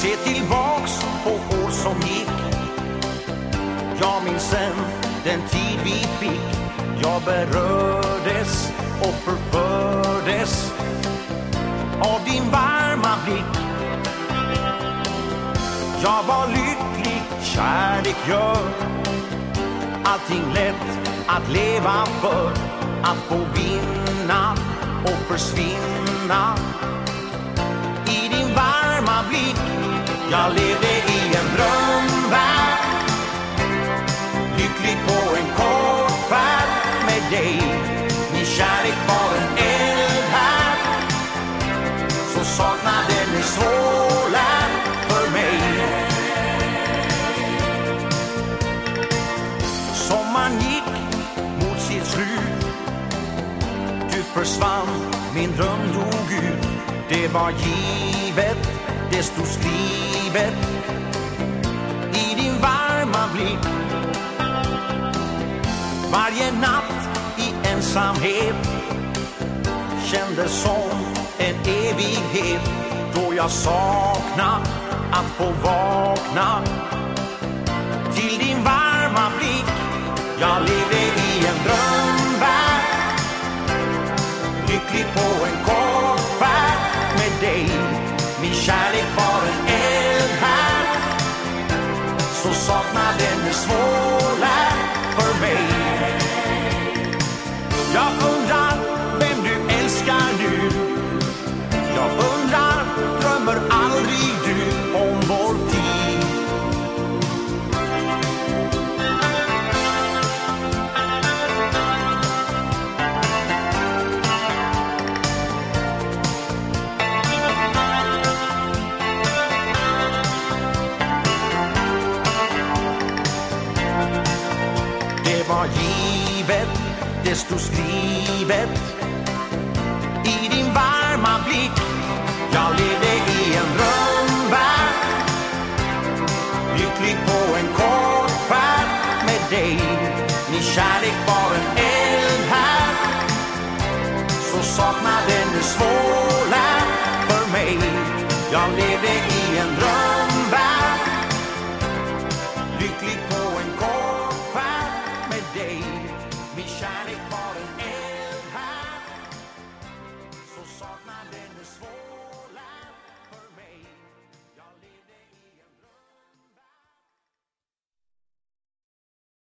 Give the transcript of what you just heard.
Se tillbaks på år som gick. Jag minns än den tid vi fick. Jag berördes och förfördes av din varma blick. Jag var lycklig, kärlek gör allting lätt att leva för. Att få vinna och försvinna. Jag levde i en drömvärld. Lycklig på en kort färd med dig. Min kärlek var en eldhärd. Så saknaden är svårlärd för mig. Sommaren gick mot sitt slut. Du försvann, min dröm dog ut. Det var givet, det stod skrivet. I din varma blick. Varje natt i ensamhet Kändes som en evighet Då jag sakna att få vakna. Till din varma blick Jag levde i en drömvärld. Lycklig på en kort färd med dig Min kärlek var saknaden var givet, det stod skrivet i din varma blick. Jag levde i en drömvärld, lycklig på en kort färd med dig. Min kärlek var en eld här, så saknaden är svårlärd för mig. Jag levde i en drömvärld, lycklig